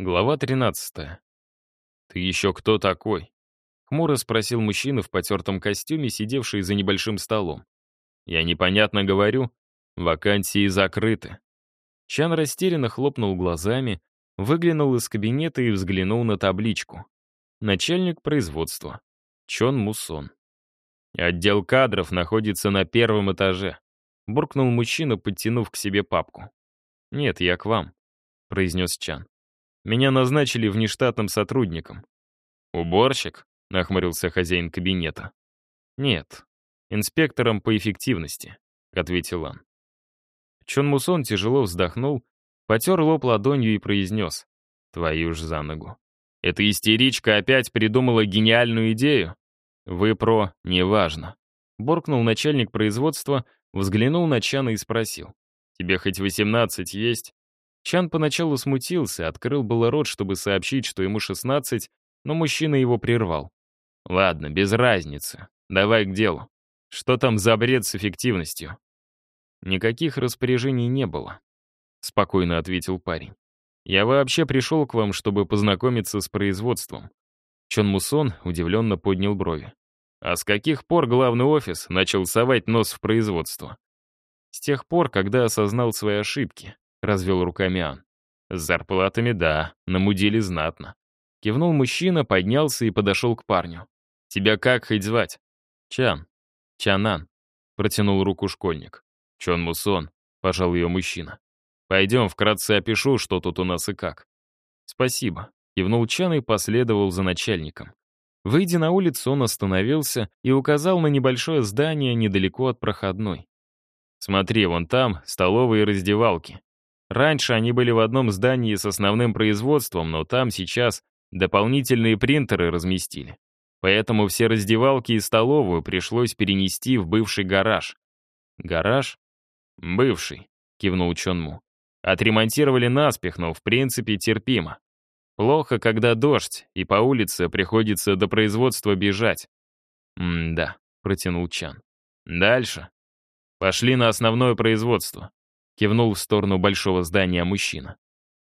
Глава 13. «Ты еще кто такой?» Хмуро спросил мужчина в потертом костюме, сидевший за небольшим столом. «Я непонятно говорю. Вакансии закрыты». Чан растерянно хлопнул глазами, выглянул из кабинета и взглянул на табличку. Начальник производства. Чон Мусон. Отдел кадров находится на первом этаже. Буркнул мужчина, подтянув к себе папку. «Нет, я к вам», — произнес Чан. Меня назначили внештатным сотрудником. «Уборщик?» — нахмурился хозяин кабинета. «Нет, инспектором по эффективности», — ответил он. Чон Мусон тяжело вздохнул, потер лоб ладонью и произнес. «Твою ж за ногу. Эта истеричка опять придумала гениальную идею? Вы про «неважно». Боркнул начальник производства, взглянул на Чана и спросил. «Тебе хоть 18 есть?» Чан поначалу смутился, открыл было рот, чтобы сообщить, что ему 16, но мужчина его прервал. «Ладно, без разницы. Давай к делу. Что там за бред с эффективностью?» «Никаких распоряжений не было», — спокойно ответил парень. «Я вообще пришел к вам, чтобы познакомиться с производством». Чон Мусон удивленно поднял брови. «А с каких пор главный офис начал совать нос в производство?» «С тех пор, когда осознал свои ошибки», — развел руками Ан. «С зарплатами, да, намудили знатно». Кивнул мужчина, поднялся и подошел к парню. «Тебя как хоть звать?» «Чан». «Чанан», — протянул руку школьник. «Чон Мусон», — пожал ее мужчина. «Пойдем, вкратце опишу, что тут у нас и как». «Спасибо», — кивнул Чан и последовал за начальником. Выйдя на улицу, он остановился и указал на небольшое здание недалеко от проходной. «Смотри, вон там столовые и раздевалки. Раньше они были в одном здании с основным производством, но там сейчас дополнительные принтеры разместили. Поэтому все раздевалки и столовую пришлось перенести в бывший гараж. Гараж? Бывший, кивнул Чонму. Отремонтировали наспех, но в принципе терпимо. Плохо, когда дождь, и по улице приходится до производства бежать. «М-да», — протянул Чан. «Дальше. Пошли на основное производство. Кивнул в сторону большого здания мужчина.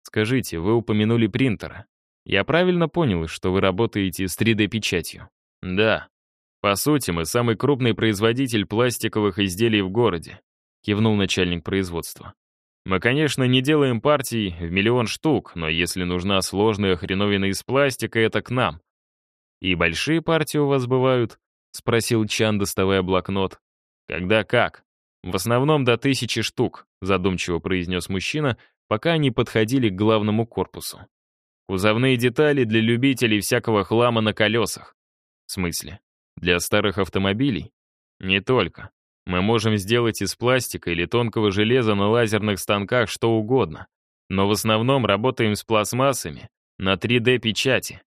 «Скажите, вы упомянули принтера. Я правильно понял, что вы работаете с 3D-печатью?» «Да. По сути, мы самый крупный производитель пластиковых изделий в городе», кивнул начальник производства. «Мы, конечно, не делаем партий в миллион штук, но если нужна сложная хреновина из пластика, это к нам». «И большие партии у вас бывают?» — спросил Чан, доставая блокнот. «Когда как?» «В основном до тысячи штук», — задумчиво произнес мужчина, пока они подходили к главному корпусу. «Кузовные детали для любителей всякого хлама на колесах». «В смысле? Для старых автомобилей?» «Не только. Мы можем сделать из пластика или тонкого железа на лазерных станках что угодно, но в основном работаем с пластмассами на 3D-печати.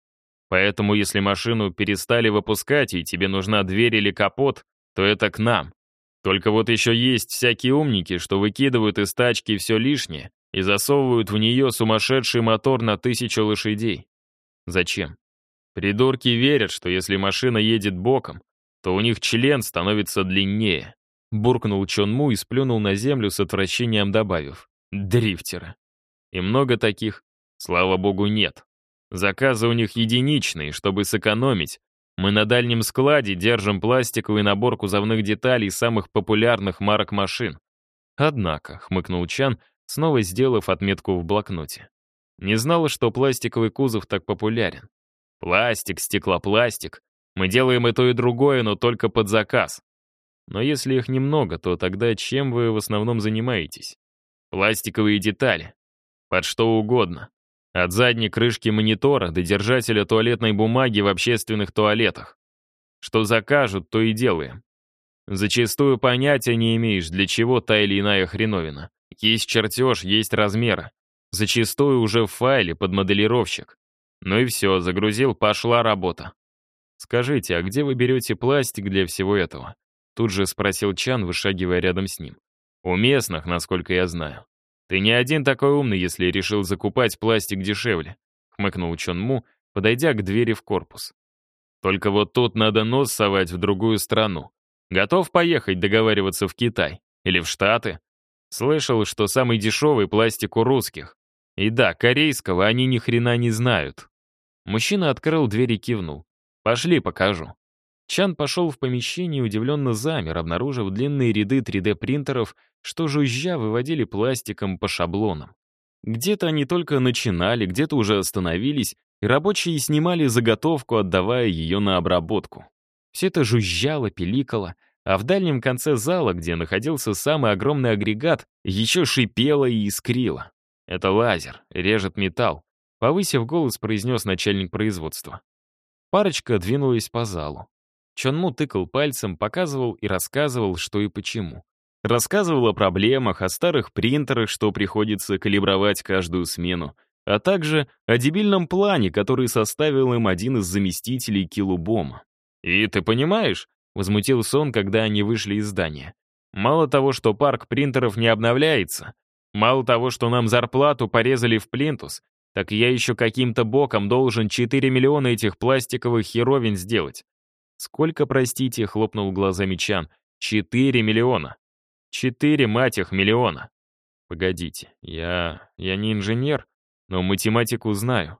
Поэтому если машину перестали выпускать и тебе нужна дверь или капот, то это к нам. Только вот еще есть всякие умники, что выкидывают из тачки все лишнее и засовывают в нее сумасшедший мотор на тысячу лошадей. Зачем? Придурки верят, что если машина едет боком, то у них член становится длиннее. Буркнул Чон Му и сплюнул на землю с отвращением добавив. Дрифтеры. И много таких? Слава богу, нет. Заказы у них единичные, чтобы сэкономить, мы на дальнем складе держим пластиковый набор кузовных деталей самых популярных марок машин. Однако, хмыкнул Чан, снова сделав отметку в блокноте. Не знала, что пластиковый кузов так популярен. Пластик, стеклопластик. Мы делаем и то, и другое, но только под заказ. Но если их немного, то тогда чем вы в основном занимаетесь? Пластиковые детали. Под что угодно. От задней крышки монитора до держателя туалетной бумаги в общественных туалетах. Что закажут, то и делаем. Зачастую понятия не имеешь, для чего та или иная хреновина. Есть чертеж, есть размеры. Зачастую уже в файле под моделировщик. Ну и все, загрузил, пошла работа. «Скажите, а где вы берете пластик для всего этого?» Тут же спросил Чан, вышагивая рядом с ним. «У местных, насколько я знаю. «Ты не один такой умный, если решил закупать пластик дешевле», — хмыкнул Чон Му, подойдя к двери в корпус. «Только вот тут надо нос совать в другую страну. Готов поехать договариваться в Китай? Или в Штаты? Слышал, что самый дешевый пластик у русских. И да, корейского они ни хрена не знают. Мужчина открыл дверь и кивнул. «Пошли, покажу». Чан пошел в помещение и удивленно замер, обнаружив длинные ряды 3D-принтеров, что жужжа выводили пластиком по шаблонам. Где-то они только начинали, где-то уже остановились, и рабочие снимали заготовку, отдавая ее на обработку. Все это жужжало, пиликало, а в дальнем конце зала, где находился самый огромный агрегат, еще шипело и искрило. «Это лазер, режет металл», — повысив голос, произнес начальник производства. Парочка двинулась по залу. Чонму тыкал пальцем, показывал и рассказывал, что и почему. Рассказывал о проблемах, о старых принтерах, что приходится калибровать каждую смену, а также о дебильном плане, который составил им один из заместителей Килубома. «И ты понимаешь?» — возмутился он, когда они вышли из здания. «Мало того, что парк принтеров не обновляется, Мало того, что нам зарплату порезали в плинтус, так я еще каким-то боком должен 4 миллиона этих пластиковых херовин сделать. Сколько, простите, хлопнул глазами Чан. 4 миллиона. 4, мать их, миллиона. Погодите, я... я не инженер, но математику знаю.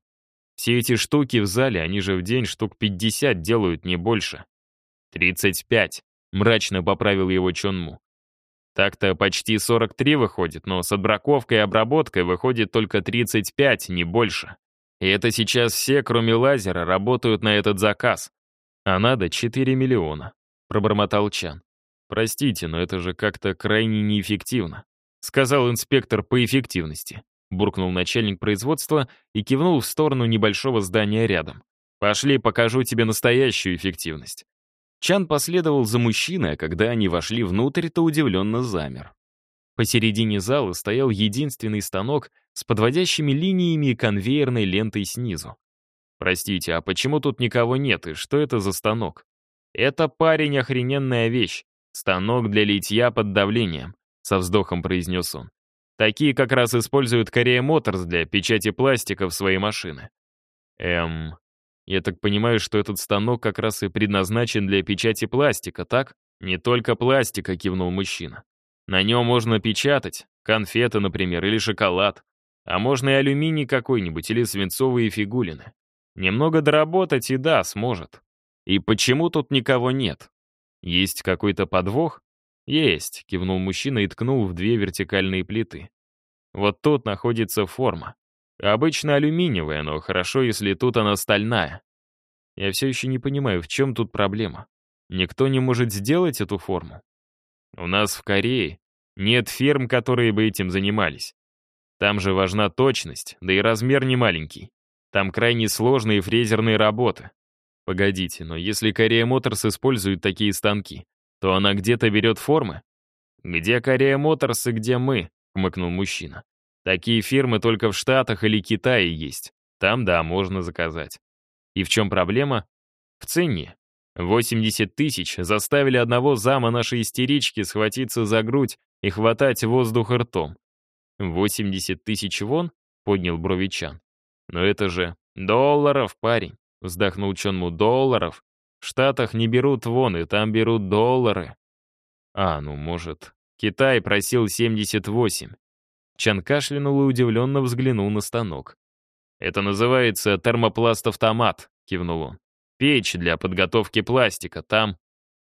Все эти штуки в зале, они же в день штук 50 делают, не больше. 35, мрачно поправил его Чонму. Так-то почти 43 выходит, но с отбраковкой и обработкой выходит только 35, не больше. И это сейчас все, кроме лазера, работают на этот заказ. А надо 4 миллиона, пробормотал Чан. Простите, но это же как-то крайне неэффективно, сказал инспектор по эффективности. Буркнул начальник производства и кивнул в сторону небольшого здания рядом. «Пошли, покажу тебе настоящую эффективность. Чан последовал за мужчиной, а когда они вошли внутрь, то удивленно замер. Посередине зала стоял единственный станок с подводящими линиями и конвейерной лентой снизу. «Простите, а почему тут никого нет, и что это за станок?» «Это, парень, охрененная вещь. Станок для литья под давлением», — со вздохом произнес он. «Такие как раз используют Корея Моторс для печати пластика в свои машины». «Эм, я так понимаю, что этот станок как раз и предназначен для печати пластика, так? Не только пластика, кивнул мужчина. На нем можно печатать, конфеты, например, или шоколад. А можно и алюминий какой-нибудь, или свинцовые фигулины. Немного доработать, и да, сможет. И почему тут никого нет? Есть какой-то подвох? Есть, кивнул мужчина и ткнул в две вертикальные плиты. Вот тут находится форма. Обычно алюминиевая, но хорошо, если тут она стальная. Я все еще не понимаю, в чем тут проблема. Никто не может сделать эту форму. У нас в Корее нет фирм, которые бы этим занимались. Там же важна точность, да и размер не маленький. Там крайне сложные фрезерные работы. Погодите, но если Корея Моторс использует такие станки, то она где-то берет формы? Где Корея Моторс и где мы? хмыкнул мужчина. Такие фирмы только в Штатах или Китае есть. Там, да, можно заказать. И в чем проблема? В цене. 80 тысяч заставили одного зама нашей истерички схватиться за грудь и хватать воздух ртом. 80 тысяч вон? Поднял брови Чан. Но это же долларов, парень. Вздохнул Чонму. Долларов. В Штатах не берут вон, и там берут доллары. А, ну, может, Китай просил 78. Чан кашлянул и удивленно взглянул на станок. «Это называется термопласт-автомат», — кивнул он. «Печь для подготовки пластика там...»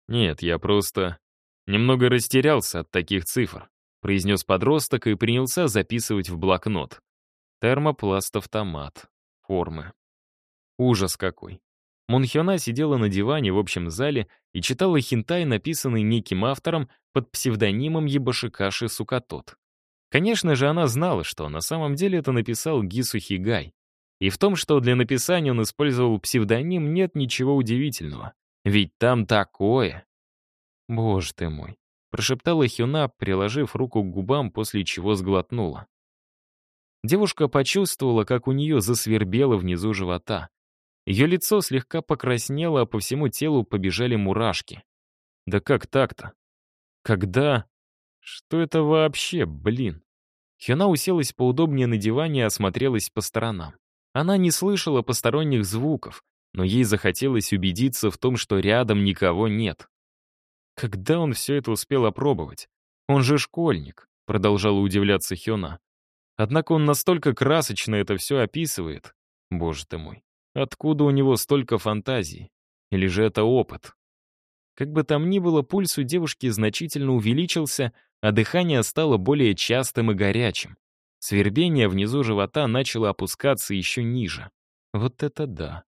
«Нет, я просто немного растерялся от таких цифр», — произнес подросток и принялся записывать в блокнот. Термопласт-автомат. Формы. Ужас какой. Мунхёна сидела на диване в общем зале и читала хинтай, написанный неким автором под псевдонимом Ебашикаши Сукатот. Конечно же, она знала, что на самом деле это написал Гису Хигай. И в том, что для написания он использовал псевдоним, нет ничего удивительного. Ведь там такое. «Боже ты мой», — прошептала Хюна, приложив руку к губам, после чего сглотнула. Девушка почувствовала, как у нее засвербело внизу живота. Ее лицо слегка покраснело, а по всему телу побежали мурашки. Да как так-то? Когда? Что это вообще, блин? Хёна уселась поудобнее на диване и осмотрелась по сторонам. Она не слышала посторонних звуков, но ей захотелось убедиться в том, что рядом никого нет. Когда он все это успел опробовать? Он же школьник, продолжала удивляться Хёна. Однако он настолько красочно это все описывает. Боже ты мой, откуда у него столько фантазии? Или же это опыт? Как бы там ни было, пульс у девушки значительно увеличился, а дыхание стало более частым и горячим. Свербение внизу живота начало опускаться еще ниже. Вот это да.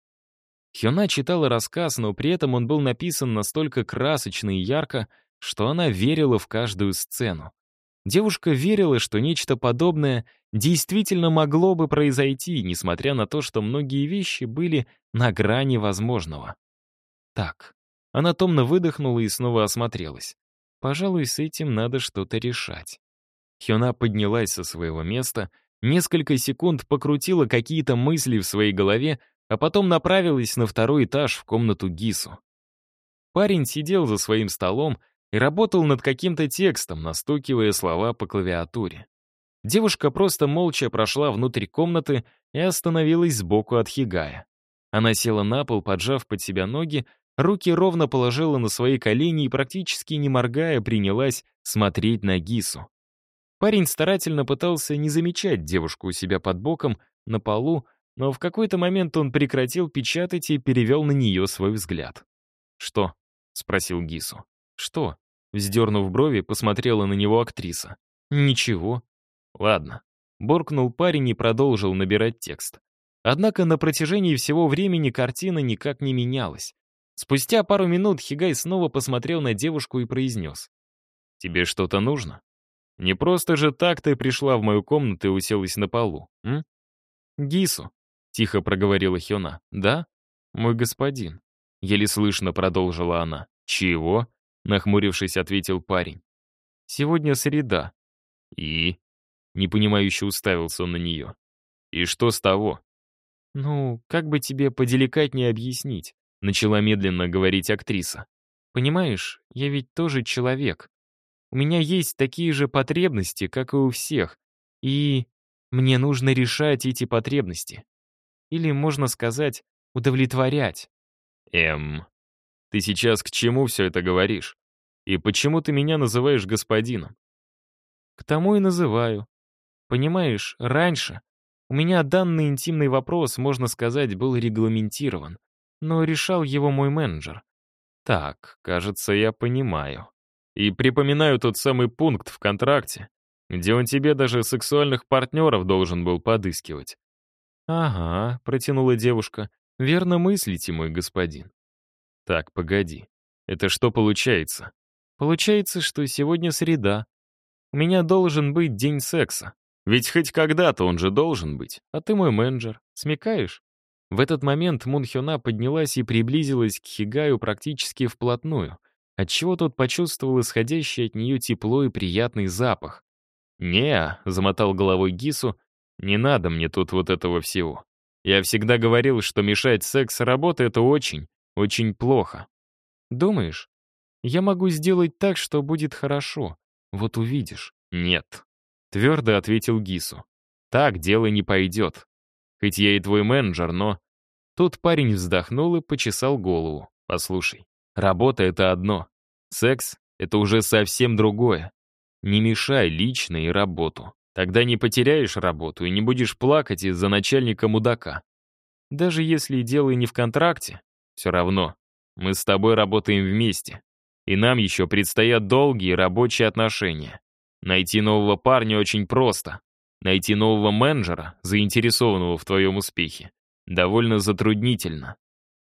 Хёна читала рассказ, но при этом он был написан настолько красочно и ярко, что она верила в каждую сцену. Девушка верила, что нечто подобное действительно могло бы произойти, несмотря на то, что многие вещи были на грани возможного. Так, она томно выдохнула и снова осмотрелась. Пожалуй, с этим надо что-то решать. Хёна поднялась со своего места, несколько секунд покрутила какие-то мысли в своей голове, а потом направилась на второй этаж в комнату Гису. Парень сидел за своим столом и работал над каким-то текстом, настукивая слова по клавиатуре. Девушка просто молча прошла внутрь комнаты и остановилась сбоку от Хигая. Она села на пол, поджав под себя ноги, руки ровно положила на свои колени и, практически не моргая, принялась смотреть на Гису. Парень старательно пытался не замечать девушку у себя под боком, на полу, но в какой-то момент он прекратил печатать и перевел на нее свой взгляд. «Что?» — спросил Гису. «Что?» — вздернув брови, посмотрела на него актриса. «Ничего». «Ладно». Боркнул парень и продолжил набирать текст. Однако на протяжении всего времени картина никак не менялась. Спустя пару минут Хигай снова посмотрел на девушку и произнес. «Тебе что-то нужно?» Не просто же так ты пришла в мою комнату и уселась на полу, м? Гису, тихо проговорила Хёна. Да? Мой господин. Еле слышно продолжила она. Чего? Нахмурившись, ответил парень. Сегодня среда. И? Непонимающе уставился он на нее. И что с того? Ну, как бы тебе поделикатнее объяснить? Начала медленно говорить актриса. Понимаешь, я ведь тоже человек. У меня есть такие же потребности, как и у всех, и мне нужно решать эти потребности. Или, можно сказать, удовлетворять. Эм, ты сейчас к чему все это говоришь? И почему ты меня называешь господином? К тому и называю. Понимаешь, раньше у меня данный интимный вопрос, можно сказать, был регламентирован, но решал его мой менеджер. Так, кажется, я понимаю. И припоминаю тот самый пункт в контракте, где он тебе даже сексуальных партнеров должен был подыскивать. «Ага», — протянула девушка, — «верно мыслите, мой господин». «Так, погоди. Это что получается?» «Получается, что сегодня среда. У меня должен быть день секса. Ведь хоть когда-то он же должен быть. А ты мой менеджер. Смекаешь?» В этот момент Мунхёна поднялась и приблизилась к Хигаю практически вплотную — отчего тот почувствовал исходящий от нее тепло и приятный запах. не замотал головой Гису, — «не надо мне тут вот этого всего. Я всегда говорил, что мешать секс работы — это очень, очень плохо». «Думаешь? Я могу сделать так, что будет хорошо. Вот увидишь». «Нет», — твердо ответил Гису. «Так дело не пойдет. Хоть я и твой менеджер, но...» Тут парень вздохнул и почесал голову. «Послушай, Работа — это одно. Секс — это уже совсем другое. Не мешай лично и работу. Тогда не потеряешь работу и не будешь плакать из-за начальника-мудака. Даже если дело не в контракте, все равно. Мы с тобой работаем вместе. И нам еще предстоят долгие рабочие отношения. Найти нового парня очень просто. Найти нового менеджера, заинтересованного в твоем успехе, довольно затруднительно.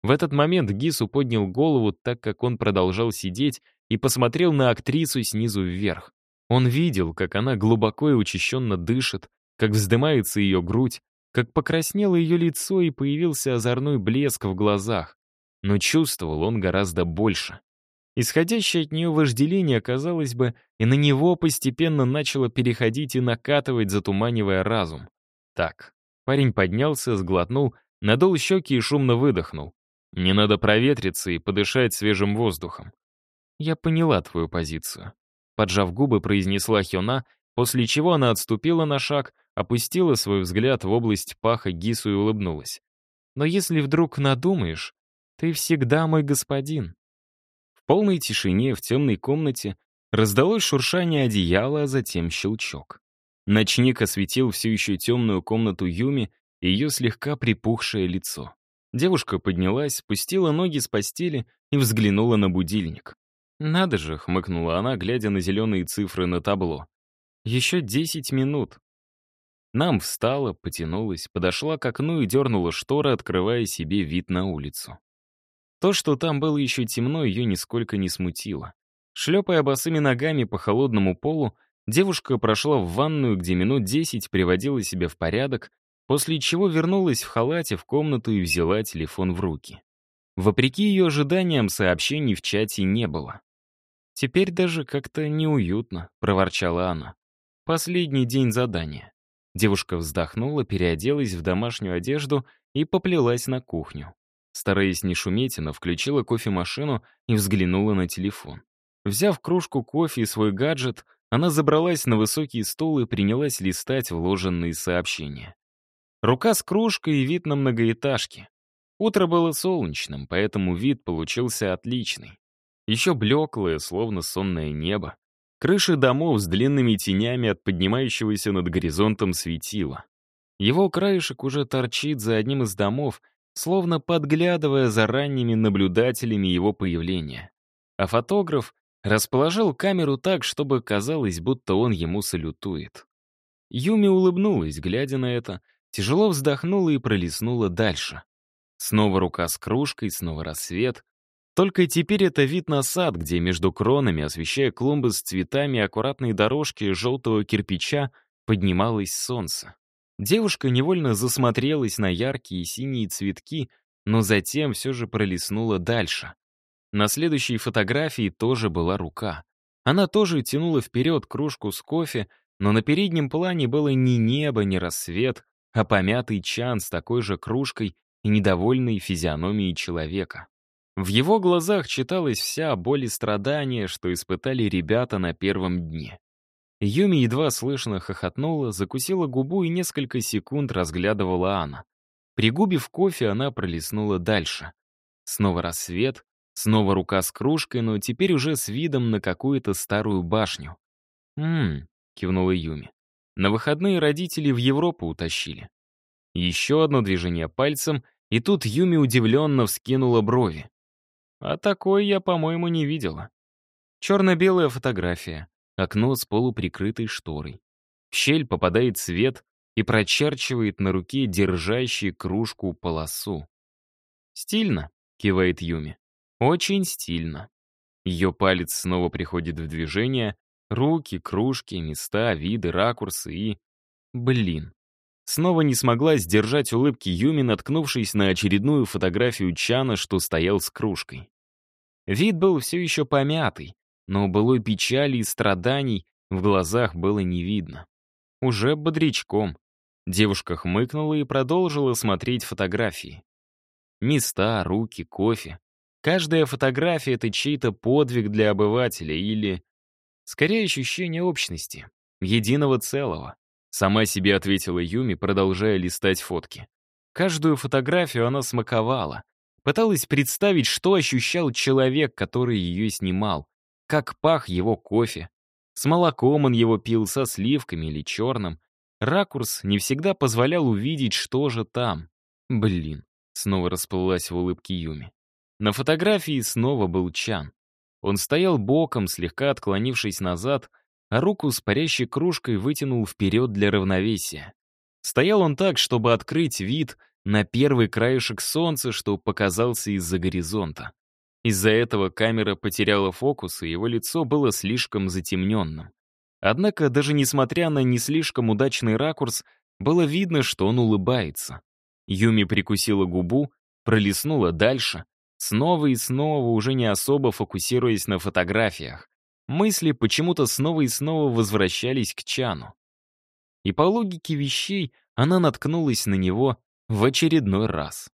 В этот момент Гису поднял голову, так как он продолжал сидеть, и посмотрел на актрису снизу вверх. Он видел, как она глубоко и учащенно дышит, как вздымается ее грудь, как покраснело ее лицо и появился озорной блеск в глазах. Но чувствовал он гораздо больше. Исходящее от нее вожделение, казалось бы, и на него постепенно начало переходить и накатывать, затуманивая разум. Так, парень поднялся, сглотнул, надул щеки и шумно выдохнул. Мне надо проветриться и подышать свежим воздухом. Я поняла твою позицию. Поджав губы, произнесла Хёна, после чего она отступила на шаг, опустила свой взгляд в область паха Гису и улыбнулась. Но если вдруг надумаешь, ты всегда мой господин. Полной тишине в темной комнате раздалось шуршание одеяла, а затем щелчок. Ночник осветил всю еще темную комнату Юми и ее слегка припухшее лицо. Девушка поднялась, спустила ноги с постели и взглянула на будильник. «Надо же», — хмыкнула она, глядя на зеленые цифры на табло. «Еще десять минут». Нам встала, потянулась, подошла к окну и дернула шторы, открывая себе вид на улицу. То, что там было еще темно, ее нисколько не смутило. Шлепая босыми ногами по холодному полу, девушка прошла в ванную, где минут десять приводила себя в порядок, после чего вернулась в халате в комнату и взяла телефон в руки. Вопреки ее ожиданиям, сообщений в чате не было. «Теперь даже как-то неуютно», — проворчала она. «Последний день задания». Девушка вздохнула, переоделась в домашнюю одежду и поплелась на кухню. Стараясь не шуметь, она включила кофемашину и взглянула на телефон. Взяв кружку кофе и свой гаджет, она забралась на высокий стул и принялась листать вложенные сообщения. Рука с кружкой и вид на многоэтажке. Утро было солнечным, поэтому вид получился отличный. Еще блеклое, словно сонное небо. Крыши домов с длинными тенями от поднимающегося над горизонтом светила. Его краешек уже торчит за одним из домов, словно подглядывая за ранними наблюдателями его появления. А фотограф расположил камеру так, чтобы казалось, будто он ему салютует. Юми улыбнулась, глядя на это, Тяжело вздохнула и пролистнула дальше. Снова рука с кружкой, снова рассвет. Только теперь это вид на сад, где между кронами, освещая клумбы с цветами аккуратные дорожки желтого кирпича, поднималось солнце. Девушка невольно засмотрелась на яркие синие цветки, но затем все же пролистнула дальше. На следующей фотографии тоже была рука. Она тоже тянула вперед кружку с кофе, но на переднем плане было ни небо, ни рассвет, а помятый чан с такой же кружкой и недовольной физиономией человека. В его глазах читалась вся боль и страдания, что испытали ребята на первом дне. Юми едва слышно хохотнула, закусила губу и несколько секунд разглядывала Анна. Пригубив кофе, она пролистнула дальше. Снова рассвет, снова рука с кружкой, но теперь уже с видом на какую-то старую башню. «Ммм», — кивнула Юми. На выходные родители в Европу утащили. Еще одно движение пальцем, и тут Юми удивленно вскинула брови. А такой я, по-моему, не видела. Черно-белая фотография, окно с полуприкрытой шторой. В щель попадает свет и прочерчивает на руке держащий кружку полосу. «Стильно», — кивает Юми. «Очень стильно». Ее палец снова приходит в движение, Руки, кружки, места, виды, ракурсы и... Блин. Снова не смогла сдержать улыбки Юми, наткнувшись на очередную фотографию Чана, что стоял с кружкой. Вид был все еще помятый, но былой печали и страданий в глазах было не видно. Уже бодрячком. Девушка хмыкнула и продолжила смотреть фотографии. Места, руки, кофе. Каждая фотография — это чей-то подвиг для обывателя или Скорее ощущение общности, единого целого. Сама себе ответила Юми, продолжая листать фотки. Каждую фотографию она смаковала. Пыталась представить, что ощущал человек, который ее снимал. Как пах его кофе. С молоком он его пил, со сливками или черным. Ракурс не всегда позволял увидеть, что же там. Блин, снова расплылась в улыбке Юми. На фотографии снова был Чан. Он стоял боком, слегка отклонившись назад, а руку с парящей кружкой вытянул вперед для равновесия. Стоял он так, чтобы открыть вид на первый краешек солнца, что показался из-за горизонта. Из-за этого камера потеряла фокус, и его лицо было слишком затемненным. Однако, даже несмотря на не слишком удачный ракурс, было видно, что он улыбается. Юми прикусила губу, пролистнула дальше, Снова и снова, уже не особо фокусируясь на фотографиях, мысли почему-то снова и снова возвращались к Чану. И по логике вещей она наткнулась на него в очередной раз.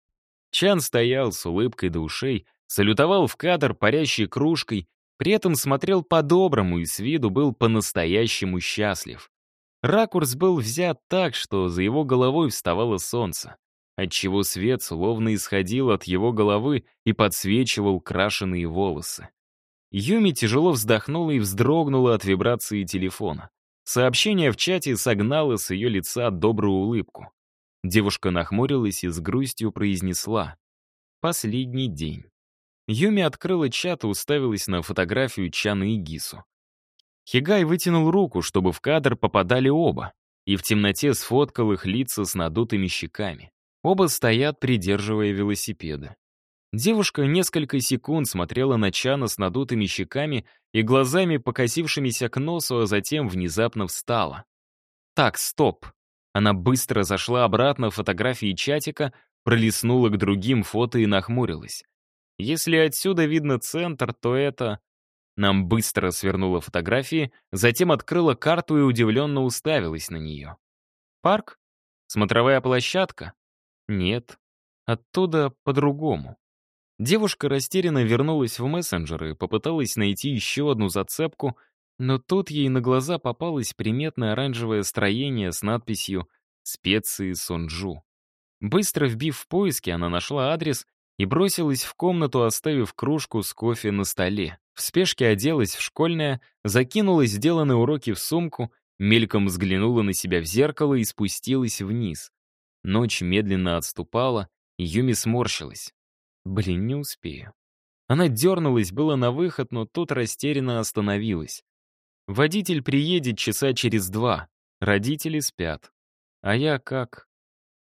Чан стоял с улыбкой до ушей, салютовал в кадр парящей кружкой, при этом смотрел по-доброму и с виду был по-настоящему счастлив. Ракурс был взят так, что за его головой вставало солнце отчего свет словно исходил от его головы и подсвечивал крашеные волосы. Юми тяжело вздохнула и вздрогнула от вибрации телефона. Сообщение в чате согнало с ее лица добрую улыбку. Девушка нахмурилась и с грустью произнесла. «Последний день». Юми открыла чат и уставилась на фотографию Чана и Гису. Хигай вытянул руку, чтобы в кадр попадали оба, и в темноте сфоткал их лица с надутыми щеками. Оба стоят, придерживая велосипеды. Девушка несколько секунд смотрела на Чана с надутыми щеками и глазами, покосившимися к носу, а затем внезапно встала. «Так, стоп!» Она быстро зашла обратно в фотографии чатика, пролистнула к другим фото и нахмурилась. Если отсюда видно центр, то это... Нам быстро свернула фотографии, затем открыла карту и удивленно уставилась на нее. Парк? Смотровая площадка? Нет. Оттуда по-другому. Девушка растерянно вернулась в мессенджеры и попыталась найти еще одну зацепку, но тут ей на глаза попалось приметное оранжевое строение с надписью «Специи Сонджу». Быстро вбив в поиски, она нашла адрес и бросилась в комнату, оставив кружку с кофе на столе. В спешке оделась в школьное, закинула сделанные уроки в сумку, мельком взглянула на себя в зеркало и спустилась вниз. Ночь медленно отступала, Юми сморщилась. Блин, не успею. Она дернулась было на выход, но тут растерянно остановилась. Водитель приедет часа через два, родители спят. А я как?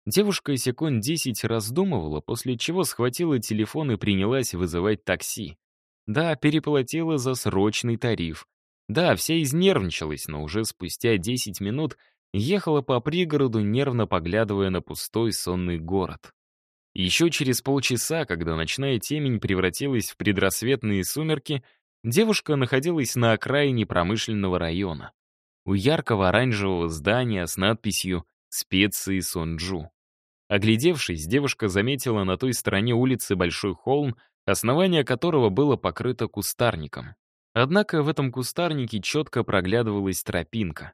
Девушка секунд десять раздумывала, после чего схватила телефон и принялась вызывать такси. Да, переплатила за срочный тариф. Да, вся изнервничалась, но уже спустя 10 минут ехала по пригороду, нервно поглядывая на пустой сонный город. Еще через полчаса, когда ночная темень превратилась в предрассветные сумерки, девушка находилась на окраине промышленного района. У яркого оранжевого здания с надписью «Специи Сонджу». Оглядевшись, девушка заметила на той стороне улицы большой холм, основание которого было покрыто кустарником. Однако в этом кустарнике четко проглядывалась тропинка.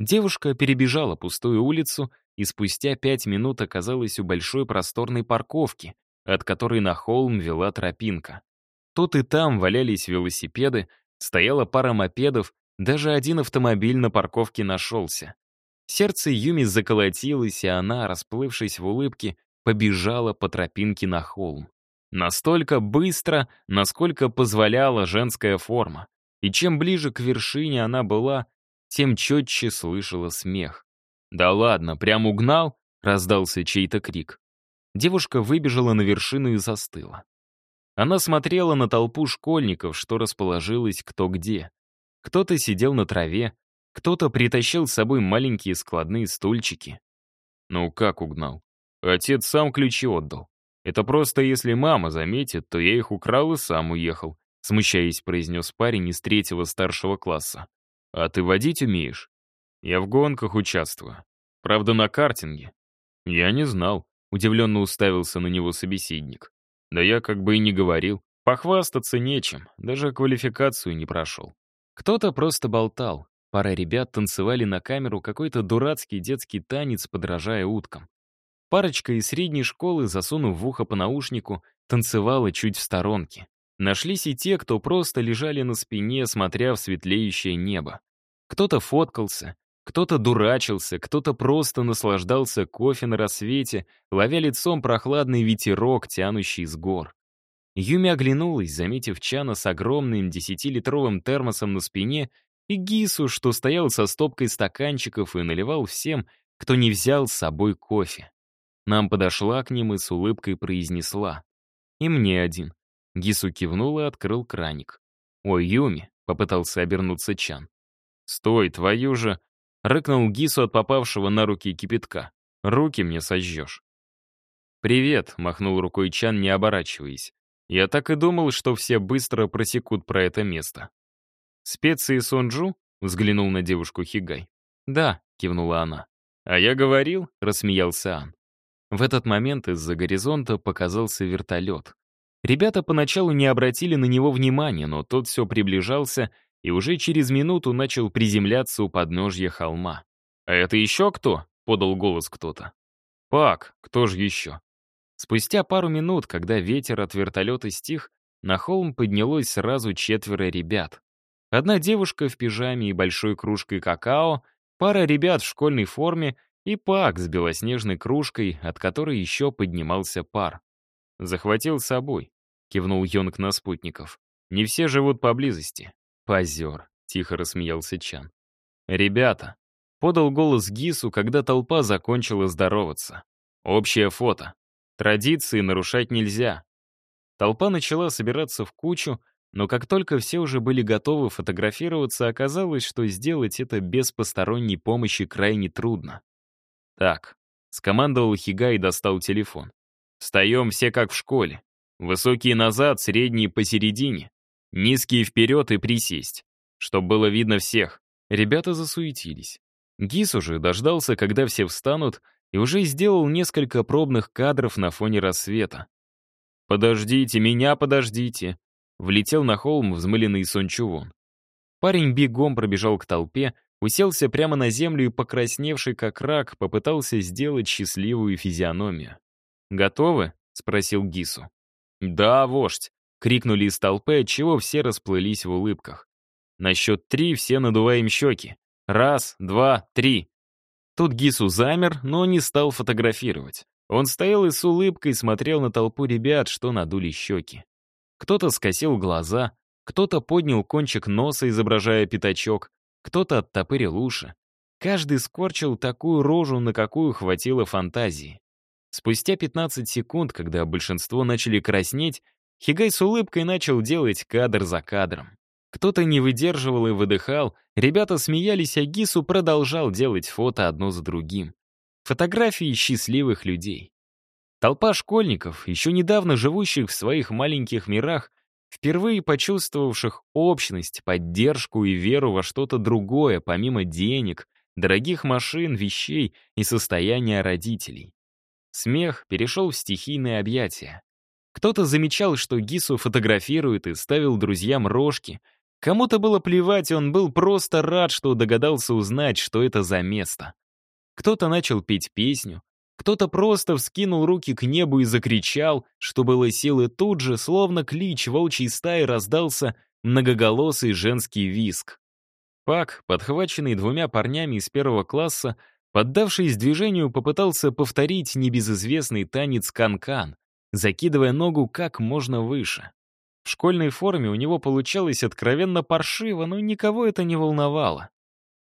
Девушка перебежала пустую улицу и спустя пять минут оказалась у большой просторной парковки, от которой на холм вела тропинка. Тут и там валялись велосипеды, стояла пара мопедов, даже один автомобиль на парковке нашелся. Сердце Юми заколотилось, и она, расплывшись в улыбке, побежала по тропинке на холм. Настолько быстро, насколько позволяла женская форма. И чем ближе к вершине она была, тем четче слышала смех. «Да ладно, прям угнал?» — раздался чей-то крик. Девушка выбежала на вершину и застыла. Она смотрела на толпу школьников, что расположилась кто где. Кто-то сидел на траве, кто-то притащил с собой маленькие складные стульчики. Ну как угнал? Отец сам ключи отдал. Это просто если мама заметит, то я их украл и сам уехал, смущаясь, произнес парень из третьего старшего класса. А ты водить умеешь? Я в гонках участвую. Правда, на картинге. Я не знал. Удивленно уставился на него собеседник. Да я как бы и не говорил. Похвастаться нечем, даже квалификацию не прошел. Кто-то просто болтал. Пара ребят танцевали на камеру какой-то дурацкий детский танец, подражая уткам. Парочка из средней школы, засунув в ухо по наушнику, танцевала чуть в сторонке. Нашлись и те, кто просто лежали на спине, смотря в светлеющее небо. Кто-то фоткался, кто-то дурачился, кто-то просто наслаждался кофе на рассвете, ловя лицом прохладный ветерок, тянущий с гор. Юми оглянулась, заметив Чана с огромным десятилитровым термосом на спине и Гису, что стоял со стопкой стаканчиков и наливал всем, кто не взял с собой кофе. Нам подошла к ним и с улыбкой произнесла. «И мне один». Гису кивнул и открыл краник. «Ой, Юми», — попытался обернуться Чан. «Стой, твою же!» — рыкнул Гису от попавшего на руки кипятка. «Руки мне сожжешь». «Привет», — махнул рукой Чан, не оборачиваясь. «Я так и думал, что все быстро просекут про это место». «Специи Сонджу?» — взглянул на девушку Хигай. «Да», — кивнула она. «А я говорил», — рассмеялся Ан. В этот момент из-за горизонта показался вертолет. Ребята поначалу не обратили на него внимания, но тот все приближался и уже через минуту начал приземляться у подножья холма. «А это еще кто?» — подал голос кто-то. «Пак, кто же еще?» Спустя пару минут, когда ветер от вертолета стих, на холм поднялось сразу четверо ребят. Одна девушка в пижаме и большой кружкой какао, пара ребят в школьной форме и пак с белоснежной кружкой, от которой еще поднимался пар. «Захватил с собой», — кивнул Йонг на спутников. «Не все живут поблизости». «Позер», — тихо рассмеялся Чан. «Ребята», — подал голос Гису, когда толпа закончила здороваться. «Общее фото. Традиции нарушать нельзя». Толпа начала собираться в кучу, но как только все уже были готовы фотографироваться, оказалось, что сделать это без посторонней помощи крайне трудно. «Так», — скомандовал Хига и достал телефон. «Встаем все как в школе. Высокие назад, средние посередине. Низкие вперед и присесть. Чтоб было видно всех». Ребята засуетились. Гис уже дождался, когда все встанут, и уже сделал несколько пробных кадров на фоне рассвета. «Подождите, меня подождите!» Влетел на холм взмыленный Сон Чувон. Парень бегом пробежал к толпе, уселся прямо на землю и, покрасневший как рак, попытался сделать счастливую физиономию. «Готовы?» — спросил Гису. «Да, вождь!» — крикнули из толпы, отчего все расплылись в улыбках. На счет три все надуваем щеки. Раз, два, три. Тут Гису замер, но не стал фотографировать. Он стоял и с улыбкой смотрел на толпу ребят, что надули щеки. Кто-то скосил глаза, кто-то поднял кончик носа, изображая пятачок, кто-то оттопырил уши. Каждый скорчил такую рожу, на какую хватило фантазии. Спустя 15 секунд, когда большинство начали краснеть, Хигай с улыбкой начал делать кадр за кадром. Кто-то не выдерживал и выдыхал, ребята смеялись, а Гису продолжал делать фото одно за другим. Фотографии счастливых людей. Толпа школьников, еще недавно живущих в своих маленьких мирах, впервые почувствовавших общность, поддержку и веру во что-то другое, помимо денег, дорогих машин, вещей и состояния родителей. Смех перешел в стихийное объятие. Кто-то замечал, что Гису фотографирует и ставил друзьям рожки. Кому-то было плевать, он был просто рад, что догадался узнать, что это за место. Кто-то начал петь песню, кто-то просто вскинул руки к небу и закричал, что было силы тут же, словно клич волчьей стаи, раздался многоголосый женский виск. Пак, подхваченный двумя парнями из первого класса, поддавшись движению, попытался повторить небезызвестный танец канкан, -кан, закидывая ногу как можно выше. В школьной форме у него получалось откровенно паршиво, но никого это не волновало.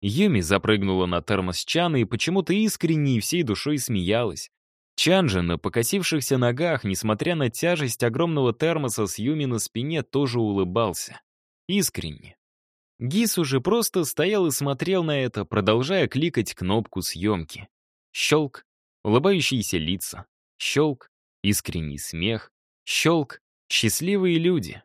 Юми запрыгнула на термос Чана и почему-то искренне и всей душой смеялась. Чан же на покосившихся ногах, несмотря на тяжесть огромного термоса с Юми на спине, тоже улыбался. Искренне. Гис уже просто стоял и смотрел на это, продолжая кликать кнопку съемки. Щелк, улыбающиеся лица. Щелк, искренний смех. Щелк, счастливые люди.